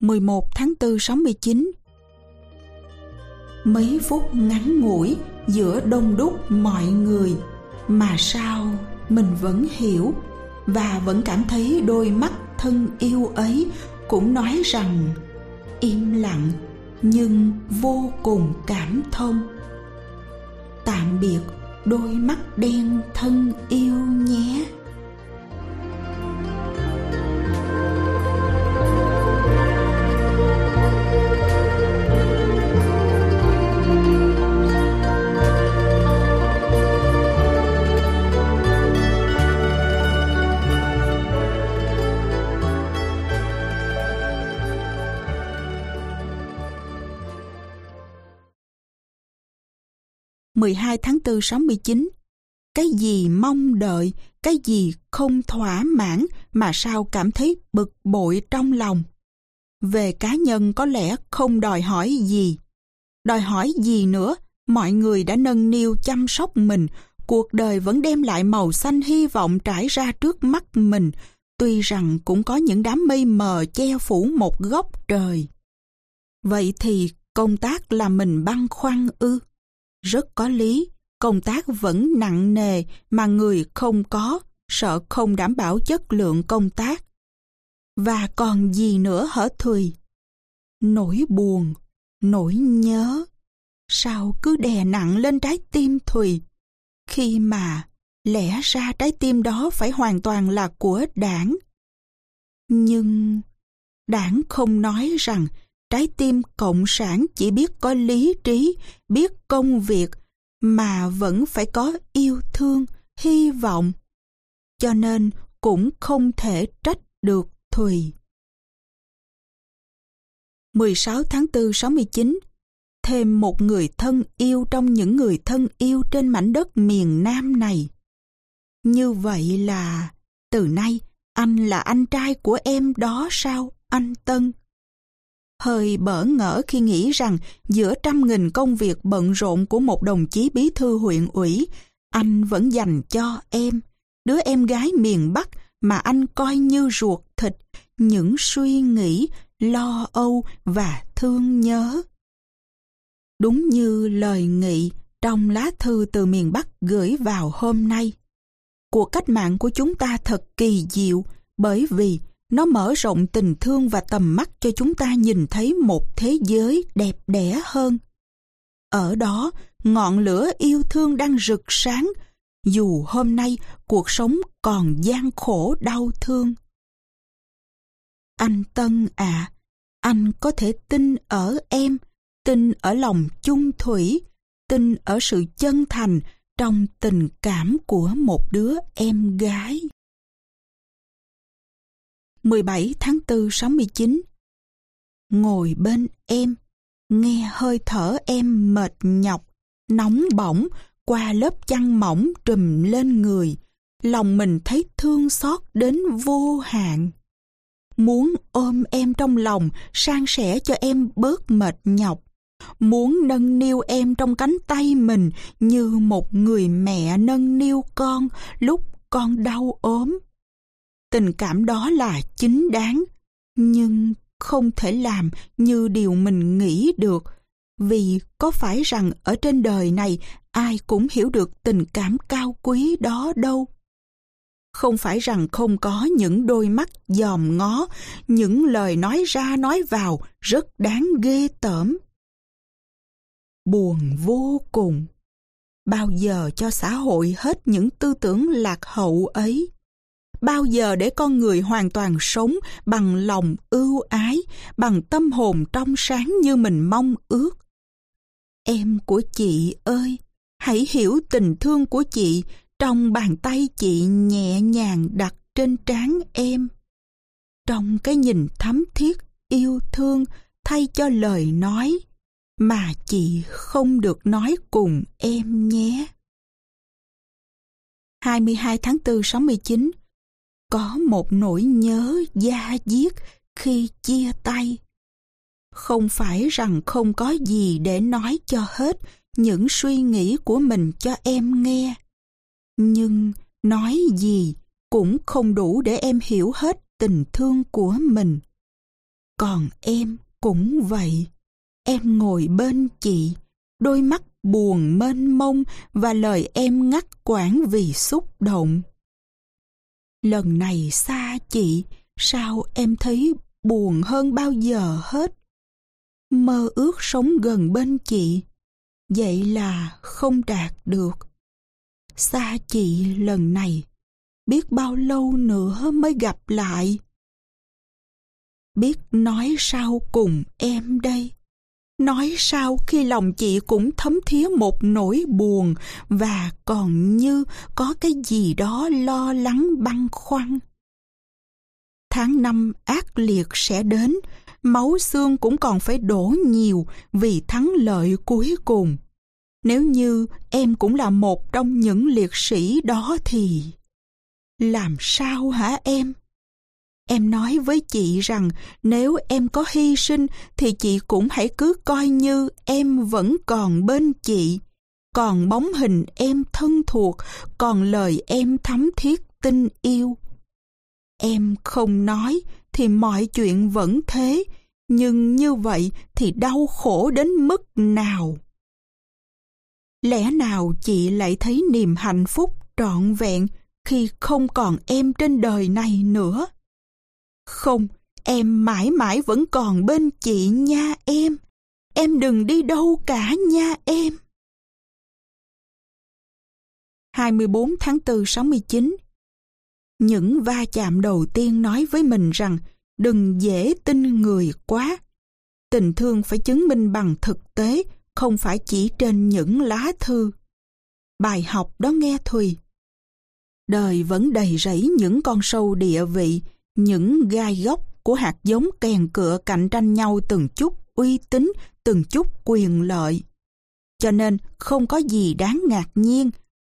11 tháng 4 69 Mấy phút ngắn ngủi giữa đông đúc mọi người mà sao mình vẫn hiểu và vẫn cảm thấy đôi mắt thân yêu ấy cũng nói rằng im lặng nhưng vô cùng cảm thông. Tạm biệt đôi mắt đen thân yêu nhé. 12 tháng 4 69 Cái gì mong đợi, cái gì không thỏa mãn mà sao cảm thấy bực bội trong lòng. Về cá nhân có lẽ không đòi hỏi gì. Đòi hỏi gì nữa, mọi người đã nâng niu chăm sóc mình, cuộc đời vẫn đem lại màu xanh hy vọng trải ra trước mắt mình, tuy rằng cũng có những đám mây mờ che phủ một góc trời. Vậy thì công tác là mình băn khoăn ư? Rất có lý, công tác vẫn nặng nề mà người không có, sợ không đảm bảo chất lượng công tác. Và còn gì nữa hở Thùy? Nỗi buồn, nỗi nhớ, sao cứ đè nặng lên trái tim Thùy? Khi mà lẽ ra trái tim đó phải hoàn toàn là của đảng. Nhưng đảng không nói rằng trái tim cộng sản chỉ biết có lý trí, biết công việc, mà vẫn phải có yêu thương, hy vọng. Cho nên cũng không thể trách được Thùy. 16 tháng 4 69 Thêm một người thân yêu trong những người thân yêu trên mảnh đất miền Nam này. Như vậy là, từ nay, anh là anh trai của em đó sao, anh Tân? Hơi bỡ ngỡ khi nghĩ rằng giữa trăm nghìn công việc bận rộn của một đồng chí bí thư huyện ủy, anh vẫn dành cho em, đứa em gái miền Bắc mà anh coi như ruột thịt, những suy nghĩ, lo âu và thương nhớ. Đúng như lời nghị trong lá thư từ miền Bắc gửi vào hôm nay. Cuộc cách mạng của chúng ta thật kỳ diệu bởi vì nó mở rộng tình thương và tầm mắt cho chúng ta nhìn thấy một thế giới đẹp đẽ hơn. Ở đó, ngọn lửa yêu thương đang rực sáng, dù hôm nay cuộc sống còn gian khổ đau thương. Anh Tân à, anh có thể tin ở em, tin ở lòng chung thủy, tin ở sự chân thành trong tình cảm của một đứa em gái. 17 tháng 4 69 Ngồi bên em, nghe hơi thở em mệt nhọc, nóng bỏng qua lớp chăn mỏng trùm lên người, lòng mình thấy thương xót đến vô hạn. Muốn ôm em trong lòng, san sẻ cho em bớt mệt nhọc. Muốn nâng niu em trong cánh tay mình như một người mẹ nâng niu con lúc con đau ốm tình cảm đó là chính đáng, nhưng không thể làm như điều mình nghĩ được. Vì có phải rằng ở trên đời này ai cũng hiểu được tình cảm cao quý đó đâu? Không phải rằng không có những đôi mắt dòm ngó, những lời nói ra nói vào rất đáng ghê tởm. Buồn vô cùng. Bao giờ cho xã hội hết những tư tưởng lạc hậu ấy? Bao giờ để con người hoàn toàn sống bằng lòng ưu ái, bằng tâm hồn trong sáng như mình mong ước. Em của chị ơi, hãy hiểu tình thương của chị trong bàn tay chị nhẹ nhàng đặt trên trán em. Trong cái nhìn thấm thiết, yêu thương thay cho lời nói mà chị không được nói cùng em nhé. 22 tháng 4 69 có một nỗi nhớ da diết khi chia tay. Không phải rằng không có gì để nói cho hết những suy nghĩ của mình cho em nghe. Nhưng nói gì cũng không đủ để em hiểu hết tình thương của mình. Còn em cũng vậy. Em ngồi bên chị, đôi mắt buồn mênh mông và lời em ngắt quãng vì xúc động. Lần này xa chị, sao em thấy buồn hơn bao giờ hết? Mơ ước sống gần bên chị, vậy là không đạt được. Xa chị lần này, biết bao lâu nữa mới gặp lại. Biết nói sao cùng em đây? Nói sao khi lòng chị cũng thấm thía một nỗi buồn và còn như có cái gì đó lo lắng băn khoăn. Tháng năm ác liệt sẽ đến, máu xương cũng còn phải đổ nhiều vì thắng lợi cuối cùng. Nếu như em cũng là một trong những liệt sĩ đó thì... Làm sao hả em? Em nói với chị rằng nếu em có hy sinh thì chị cũng hãy cứ coi như em vẫn còn bên chị. Còn bóng hình em thân thuộc, còn lời em thắm thiết tin yêu. Em không nói thì mọi chuyện vẫn thế, nhưng như vậy thì đau khổ đến mức nào? Lẽ nào chị lại thấy niềm hạnh phúc trọn vẹn khi không còn em trên đời này nữa? Không, em mãi mãi vẫn còn bên chị nha em. Em đừng đi đâu cả nha em. 24 tháng 4 69 Những va chạm đầu tiên nói với mình rằng đừng dễ tin người quá. Tình thương phải chứng minh bằng thực tế, không phải chỉ trên những lá thư. Bài học đó nghe Thùy. Đời vẫn đầy rẫy những con sâu địa vị, những gai góc của hạt giống kèn cựa cạnh tranh nhau từng chút uy tín, từng chút quyền lợi. Cho nên không có gì đáng ngạc nhiên,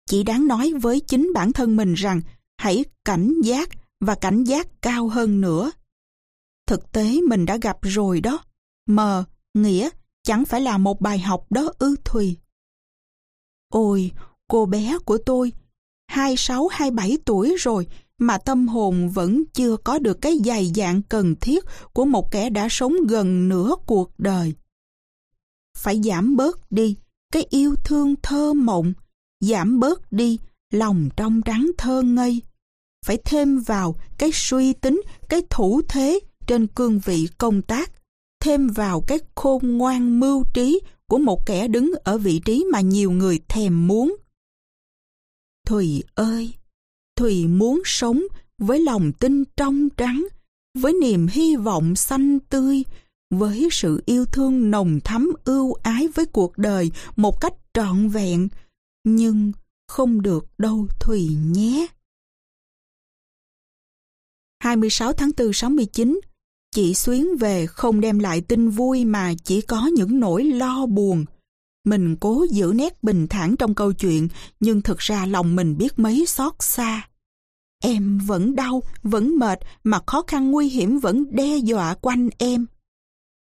chỉ đáng nói với chính bản thân mình rằng hãy cảnh giác và cảnh giác cao hơn nữa. Thực tế mình đã gặp rồi đó. Mờ, nghĩa, chẳng phải là một bài học đó ư Thùy. Ôi, cô bé của tôi, 26-27 tuổi rồi mà tâm hồn vẫn chưa có được cái dày dạng cần thiết của một kẻ đã sống gần nửa cuộc đời. Phải giảm bớt đi cái yêu thương thơ mộng, giảm bớt đi lòng trong trắng thơ ngây. Phải thêm vào cái suy tính, cái thủ thế trên cương vị công tác, thêm vào cái khôn ngoan mưu trí của một kẻ đứng ở vị trí mà nhiều người thèm muốn. Thùy ơi! Thùy muốn sống với lòng tin trong trắng, với niềm hy vọng xanh tươi, với sự yêu thương nồng thắm ưu ái với cuộc đời một cách trọn vẹn, nhưng không được đâu Thùy nhé. 26 tháng 4 69 Chị Xuyến về không đem lại tin vui mà chỉ có những nỗi lo buồn. Mình cố giữ nét bình thản trong câu chuyện, nhưng thực ra lòng mình biết mấy xót xa. Em vẫn đau, vẫn mệt, mà khó khăn nguy hiểm vẫn đe dọa quanh em.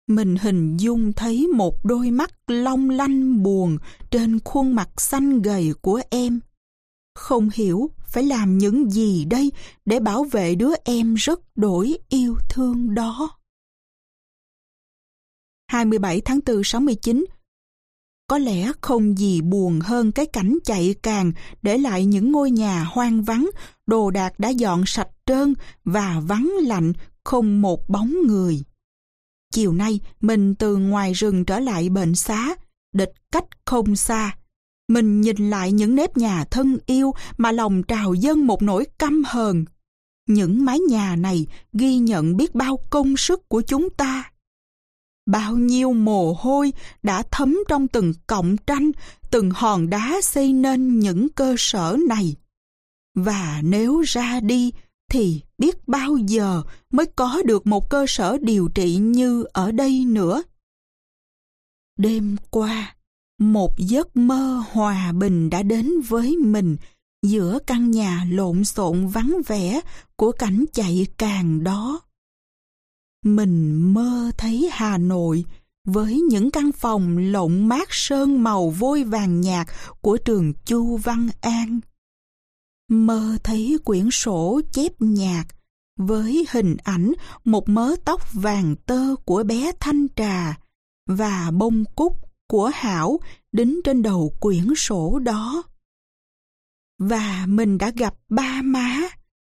Mình hình dung thấy một đôi mắt long lanh buồn trên khuôn mặt xanh gầy của em. Không hiểu phải làm những gì đây để bảo vệ đứa em rất đổi yêu thương đó. 27 tháng 4 69 có lẽ không gì buồn hơn cái cảnh chạy càng để lại những ngôi nhà hoang vắng, đồ đạc đã dọn sạch trơn và vắng lạnh, không một bóng người. Chiều nay, mình từ ngoài rừng trở lại bệnh xá, địch cách không xa. Mình nhìn lại những nếp nhà thân yêu mà lòng trào dâng một nỗi căm hờn. Những mái nhà này ghi nhận biết bao công sức của chúng ta. Bao nhiêu mồ hôi đã thấm trong từng cọng tranh, từng hòn đá xây nên những cơ sở này. Và nếu ra đi thì biết bao giờ mới có được một cơ sở điều trị như ở đây nữa. Đêm qua, một giấc mơ hòa bình đã đến với mình giữa căn nhà lộn xộn vắng vẻ của cảnh chạy càng đó. Mình mơ thấy Hà Nội với những căn phòng lộng mát sơn màu vôi vàng nhạt của trường Chu Văn An. Mơ thấy quyển sổ chép nhạc với hình ảnh một mớ tóc vàng tơ của bé Thanh Trà và bông cúc của Hảo đính trên đầu quyển sổ đó. Và mình đã gặp ba má,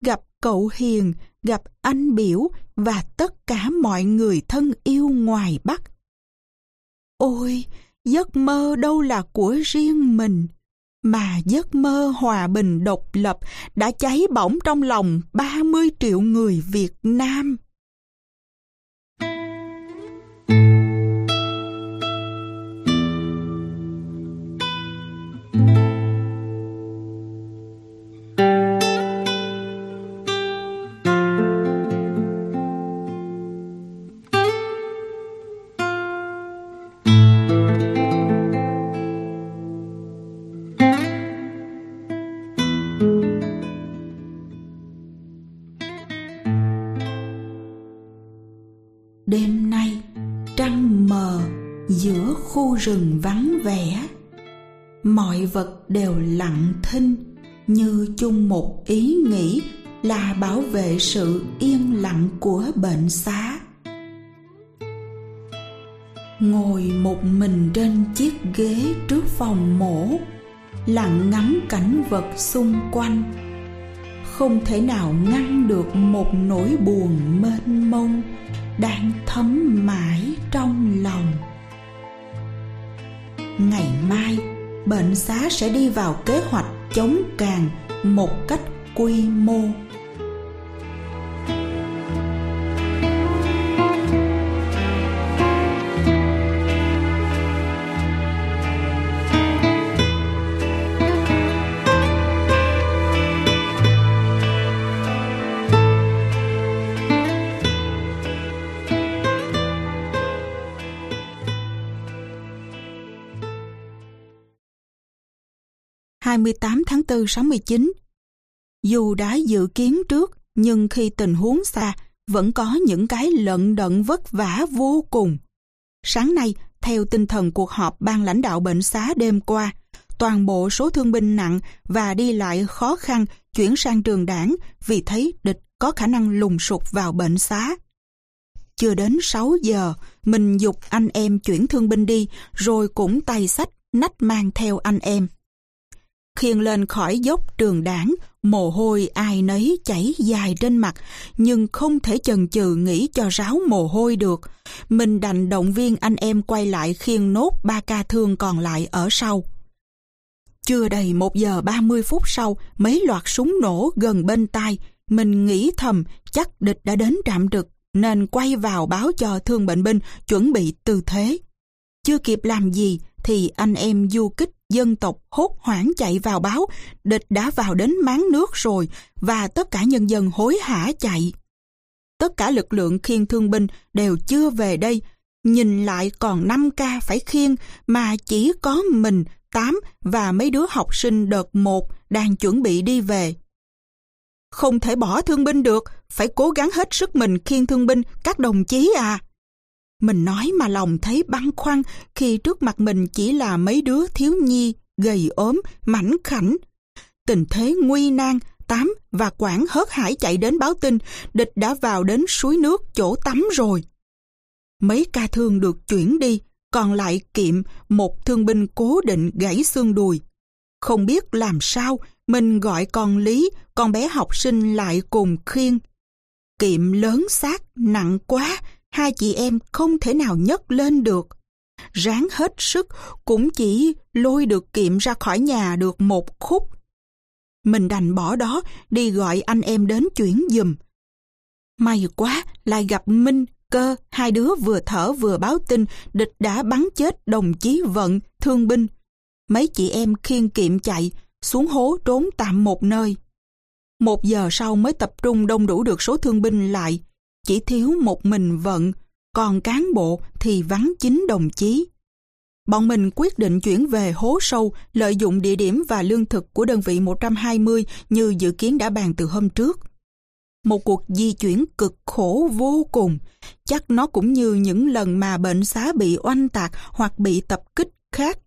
gặp cậu Hiền, gặp anh Biểu và tất cả mọi người thân yêu ngoài Bắc. Ôi, giấc mơ đâu là của riêng mình, mà giấc mơ hòa bình độc lập đã cháy bỏng trong lòng 30 triệu người Việt Nam. Vẻ Mọi vật đều lặng thinh như chung một ý nghĩ là bảo vệ sự yên lặng của bệnh xá. Ngồi một mình trên chiếc ghế trước phòng mổ Lặng ngắm cảnh vật xung quanh, Không thể nào ngăn được một nỗi buồn mênh mông đang thấm mãi trong lòng ngày mai, bệnh xá sẽ đi vào kế hoạch chống càng một cách quy mô. 28 tháng 4 69. Dù đã dự kiến trước, nhưng khi tình huống xa, vẫn có những cái lận đận vất vả vô cùng. Sáng nay, theo tinh thần cuộc họp ban lãnh đạo bệnh xá đêm qua, toàn bộ số thương binh nặng và đi lại khó khăn chuyển sang trường đảng vì thấy địch có khả năng lùng sụp vào bệnh xá. Chưa đến 6 giờ, mình dục anh em chuyển thương binh đi, rồi cũng tay sách, nách mang theo anh em khiêng lên khỏi dốc trường đảng, mồ hôi ai nấy chảy dài trên mặt, nhưng không thể chần chừ nghĩ cho ráo mồ hôi được. Mình đành động viên anh em quay lại khiêng nốt ba ca thương còn lại ở sau. Chưa đầy một giờ ba mươi phút sau, mấy loạt súng nổ gần bên tai. Mình nghĩ thầm chắc địch đã đến trạm trực, nên quay vào báo cho thương bệnh binh chuẩn bị tư thế. Chưa kịp làm gì thì anh em du kích dân tộc hốt hoảng chạy vào báo địch đã vào đến máng nước rồi và tất cả nhân dân hối hả chạy. Tất cả lực lượng khiêng thương binh đều chưa về đây, nhìn lại còn 5 ca phải khiêng mà chỉ có mình, Tám và mấy đứa học sinh đợt 1 đang chuẩn bị đi về. Không thể bỏ thương binh được, phải cố gắng hết sức mình khiêng thương binh các đồng chí à. Mình nói mà lòng thấy băn khoăn khi trước mặt mình chỉ là mấy đứa thiếu nhi, gầy ốm, mảnh khảnh. Tình thế nguy nan, Tám và Quảng hớt hải chạy đến báo tin địch đã vào đến suối nước chỗ tắm rồi. Mấy ca thương được chuyển đi, còn lại kiệm một thương binh cố định gãy xương đùi. Không biết làm sao, mình gọi con Lý, con bé học sinh lại cùng khiêng. Kiệm lớn xác, nặng quá, hai chị em không thể nào nhấc lên được. Ráng hết sức cũng chỉ lôi được kiệm ra khỏi nhà được một khúc. Mình đành bỏ đó đi gọi anh em đến chuyển giùm. May quá lại gặp Minh, Cơ, hai đứa vừa thở vừa báo tin địch đã bắn chết đồng chí Vận, thương binh. Mấy chị em khiêng kiệm chạy, xuống hố trốn tạm một nơi. Một giờ sau mới tập trung đông đủ được số thương binh lại, chỉ thiếu một mình vận, còn cán bộ thì vắng chính đồng chí. Bọn mình quyết định chuyển về hố sâu, lợi dụng địa điểm và lương thực của đơn vị 120 như dự kiến đã bàn từ hôm trước. Một cuộc di chuyển cực khổ vô cùng, chắc nó cũng như những lần mà bệnh xá bị oanh tạc hoặc bị tập kích khác.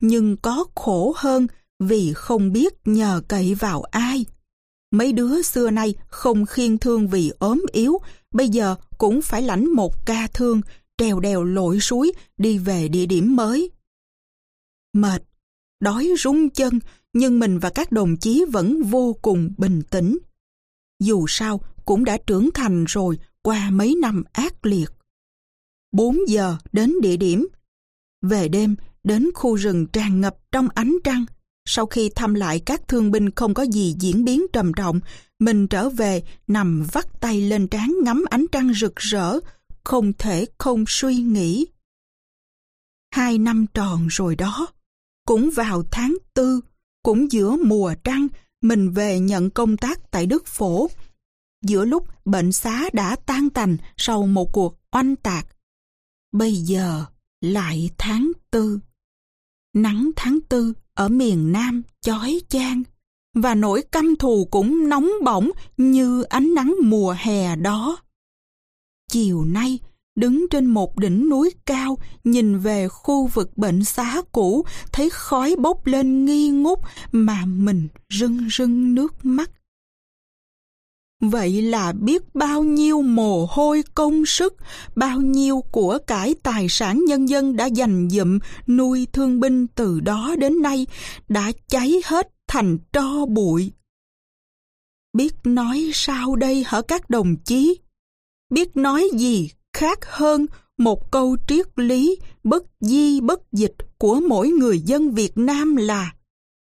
Nhưng có khổ hơn vì không biết nhờ cậy vào ai. Mấy đứa xưa nay không khiên thương vì ốm yếu, bây giờ cũng phải lãnh một ca thương, trèo đèo lội suối, đi về địa điểm mới. Mệt, đói rung chân, nhưng mình và các đồng chí vẫn vô cùng bình tĩnh. Dù sao, cũng đã trưởng thành rồi qua mấy năm ác liệt. 4 giờ đến địa điểm. Về đêm, đến khu rừng tràn ngập trong ánh trăng. Sau khi thăm lại các thương binh không có gì diễn biến trầm trọng, mình trở về nằm vắt tay lên trán ngắm ánh trăng rực rỡ, không thể không suy nghĩ. Hai năm tròn rồi đó, cũng vào tháng tư, cũng giữa mùa trăng, mình về nhận công tác tại Đức Phổ. Giữa lúc bệnh xá đã tan tành sau một cuộc oanh tạc. Bây giờ lại tháng tư. Nắng tháng tư ở miền Nam chói chang và nỗi căm thù cũng nóng bỏng như ánh nắng mùa hè đó. Chiều nay, đứng trên một đỉnh núi cao, nhìn về khu vực bệnh xá cũ, thấy khói bốc lên nghi ngút mà mình rưng rưng nước mắt. Vậy là biết bao nhiêu mồ hôi công sức, bao nhiêu của cải tài sản nhân dân đã dành dụm nuôi thương binh từ đó đến nay đã cháy hết thành tro bụi. Biết nói sao đây hả các đồng chí? Biết nói gì khác hơn một câu triết lý bất di bất dịch của mỗi người dân Việt Nam là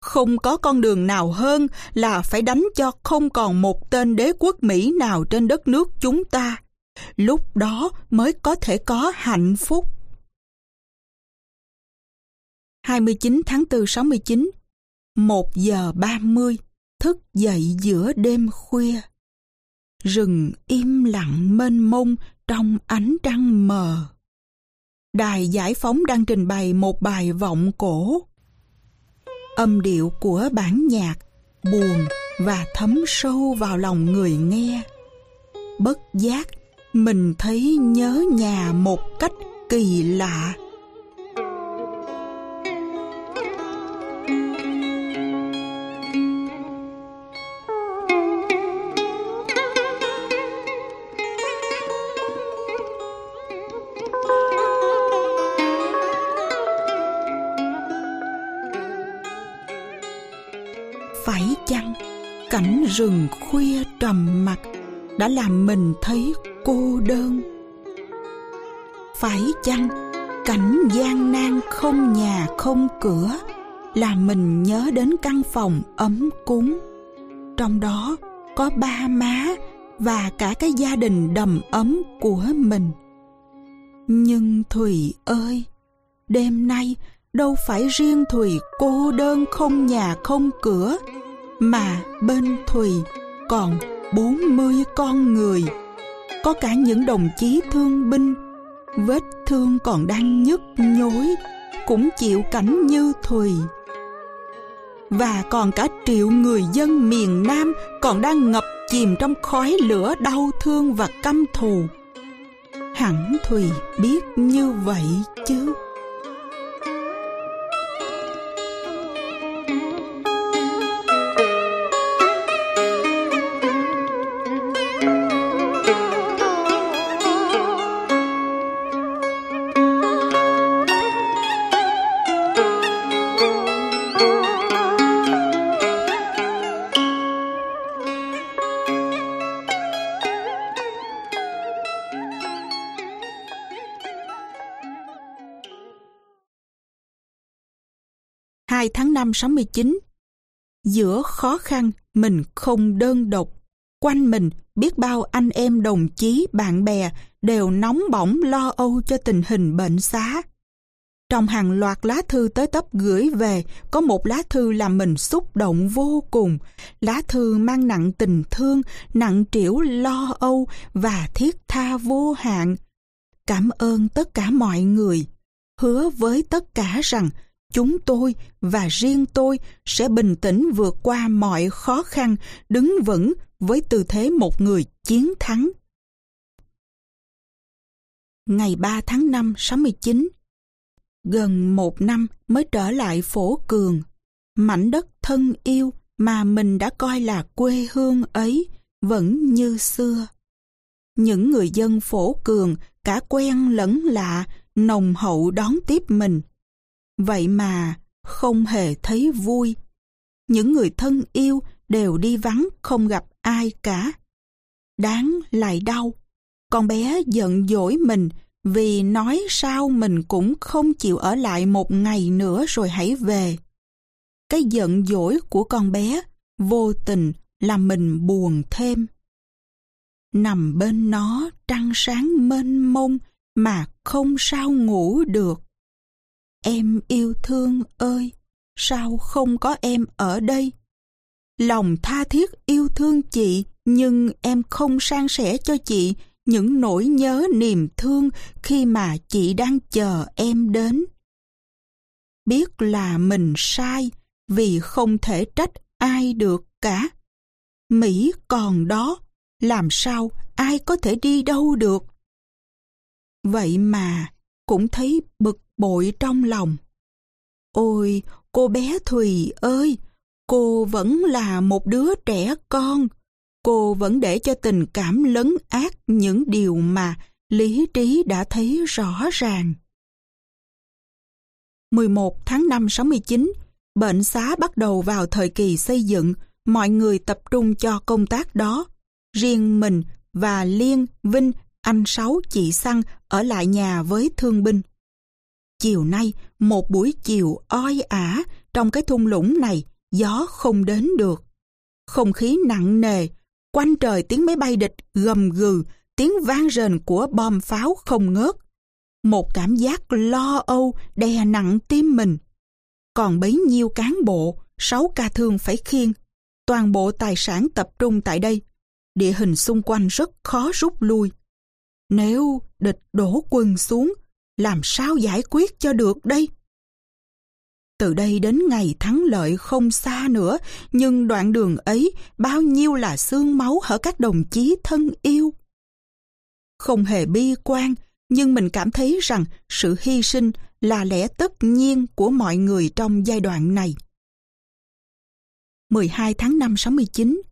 không có con đường nào hơn là phải đánh cho không còn một tên đế quốc Mỹ nào trên đất nước chúng ta. Lúc đó mới có thể có hạnh phúc. 29 tháng 4 69 1 giờ 30 Thức dậy giữa đêm khuya Rừng im lặng mênh mông trong ánh trăng mờ. Đài giải phóng đang trình bày một bài vọng cổ âm điệu của bản nhạc buồn và thấm sâu vào lòng người nghe. Bất giác mình thấy nhớ nhà một cách kỳ lạ. Cảnh rừng khuya trầm mặc đã làm mình thấy cô đơn. Phải chăng cảnh gian nan không nhà không cửa là mình nhớ đến căn phòng ấm cúng? Trong đó có ba má và cả cái gia đình đầm ấm của mình. Nhưng thùy ơi, đêm nay đâu phải riêng thùy cô đơn không nhà không cửa mà bên Thùy còn 40 con người. Có cả những đồng chí thương binh, vết thương còn đang nhức nhối, cũng chịu cảnh như Thùy. Và còn cả triệu người dân miền Nam còn đang ngập chìm trong khói lửa đau thương và căm thù. Hẳn Thùy biết như vậy chứ. Tháng 5 69. Giữa khó khăn, mình không đơn độc. Quanh mình, biết bao anh em đồng chí, bạn bè đều nóng bỏng lo âu cho tình hình bệnh xá. Trong hàng loạt lá thư tới tấp gửi về, có một lá thư làm mình xúc động vô cùng. Lá thư mang nặng tình thương, nặng trĩu lo âu và thiết tha vô hạn. Cảm ơn tất cả mọi người. Hứa với tất cả rằng chúng tôi và riêng tôi sẽ bình tĩnh vượt qua mọi khó khăn, đứng vững với tư thế một người chiến thắng. Ngày 3 tháng 5 69 Gần một năm mới trở lại phổ cường, mảnh đất thân yêu, mà mình đã coi là quê hương ấy vẫn như xưa. Những người dân phổ cường cả quen lẫn lạ nồng hậu đón tiếp mình. Vậy mà không hề thấy vui. Những người thân yêu đều đi vắng, không gặp ai cả. Đáng lại đau. Con bé giận dỗi mình vì nói sao mình cũng không chịu ở lại một ngày nữa rồi hãy về. Cái giận dỗi của con bé vô tình làm mình buồn thêm. Nằm bên nó trăng sáng mênh mông mà không sao ngủ được. Em yêu thương ơi, sao không có em ở đây? Lòng tha thiết yêu thương chị, nhưng em không san sẻ cho chị những nỗi nhớ niềm thương khi mà chị đang chờ em đến. Biết là mình sai vì không thể trách ai được cả. Mỹ còn đó, làm sao ai có thể đi đâu được? Vậy mà cũng thấy bực bội trong lòng. Ôi, cô bé Thùy ơi, cô vẫn là một đứa trẻ con. Cô vẫn để cho tình cảm lấn át những điều mà lý trí đã thấy rõ ràng. 11 tháng 5 69, bệnh xá bắt đầu vào thời kỳ xây dựng, mọi người tập trung cho công tác đó. Riêng mình và Liên, Vinh, anh Sáu, chị Săn ở lại nhà với thương binh. Chiều nay, một buổi chiều oi ả trong cái thung lũng này, gió không đến được. Không khí nặng nề, quanh trời tiếng máy bay địch gầm gừ, tiếng vang rền của bom pháo không ngớt. Một cảm giác lo âu đè nặng tim mình. Còn bấy nhiêu cán bộ, sáu ca thương phải khiêng. Toàn bộ tài sản tập trung tại đây. Địa hình xung quanh rất khó rút lui. Nếu địch đổ quân xuống, làm sao giải quyết cho được đây? Từ đây đến ngày thắng lợi không xa nữa, nhưng đoạn đường ấy bao nhiêu là xương máu ở các đồng chí thân yêu. Không hề bi quan, nhưng mình cảm thấy rằng sự hy sinh là lẽ tất nhiên của mọi người trong giai đoạn này. 12 tháng 5 69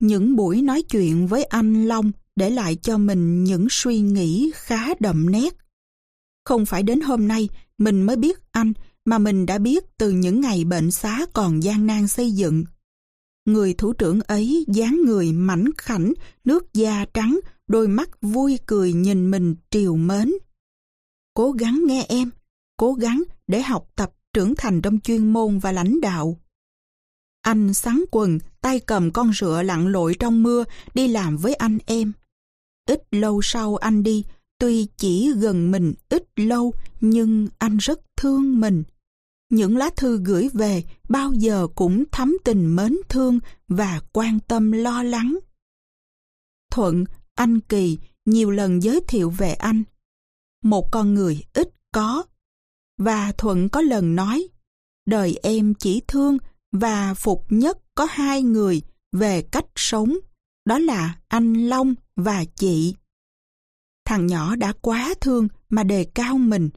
Những buổi nói chuyện với anh Long để lại cho mình những suy nghĩ khá đậm nét. Không phải đến hôm nay mình mới biết anh mà mình đã biết từ những ngày bệnh xá còn gian nan xây dựng. Người thủ trưởng ấy dáng người mảnh khảnh, nước da trắng, đôi mắt vui cười nhìn mình triều mến. Cố gắng nghe em, cố gắng để học tập trưởng thành trong chuyên môn và lãnh đạo. Anh sắn quần, tay cầm con rựa lặn lội trong mưa, đi làm với anh em. Ít lâu sau anh đi, tuy chỉ gần mình ít lâu, nhưng anh rất thương mình. Những lá thư gửi về bao giờ cũng thắm tình mến thương và quan tâm lo lắng. Thuận, anh Kỳ nhiều lần giới thiệu về anh. Một con người ít có. Và Thuận có lần nói, đời em chỉ thương và phục nhất có hai người về cách sống, đó là anh Long và chị. Thằng nhỏ đã quá thương mà đề cao mình,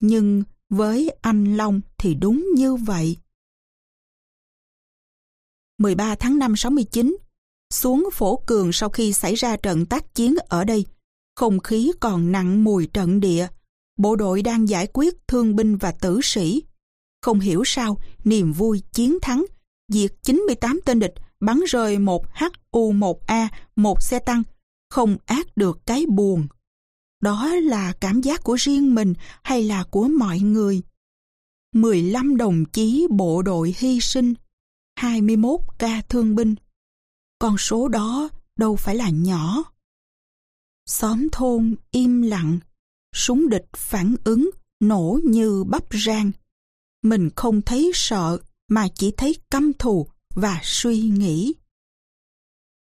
nhưng với anh Long thì đúng như vậy. 13 tháng 5 69 Xuống phổ cường sau khi xảy ra trận tác chiến ở đây, không khí còn nặng mùi trận địa. Bộ đội đang giải quyết thương binh và tử sĩ. Không hiểu sao, niềm vui chiến thắng, diệt 98 tên địch bắn rơi một HU-1A, một xe tăng, không ác được cái buồn. Đó là cảm giác của riêng mình hay là của mọi người? 15 đồng chí bộ đội hy sinh, 21 ca thương binh. Con số đó đâu phải là nhỏ. Xóm thôn im lặng, súng địch phản ứng, nổ như bắp rang. Mình không thấy sợ mà chỉ thấy căm thù và suy nghĩ.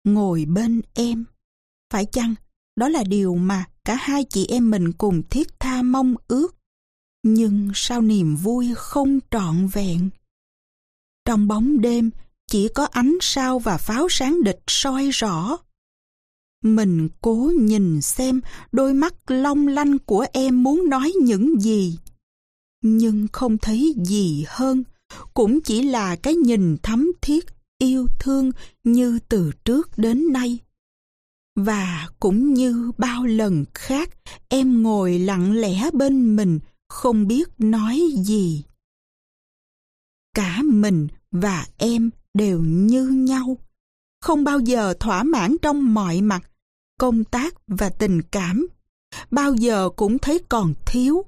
Ngồi bên em, phải chăng đó là điều mà cả hai chị em mình cùng thiết tha mong ước. Nhưng sao niềm vui không trọn vẹn? Trong bóng đêm, chỉ có ánh sao và pháo sáng địch soi rõ. Mình cố nhìn xem đôi mắt long lanh của em muốn nói những gì. Nhưng không thấy gì hơn, cũng chỉ là cái nhìn thấm thiết yêu thương như từ trước đến nay. Và cũng như bao lần khác, em ngồi lặng lẽ bên mình, không biết nói gì. Cả mình và em đều như nhau, không bao giờ thỏa mãn trong mọi mặt, công tác và tình cảm, bao giờ cũng thấy còn thiếu.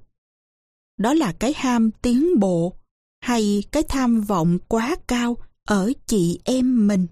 Đó là cái ham tiến bộ hay cái tham vọng quá cao ở chị em mình.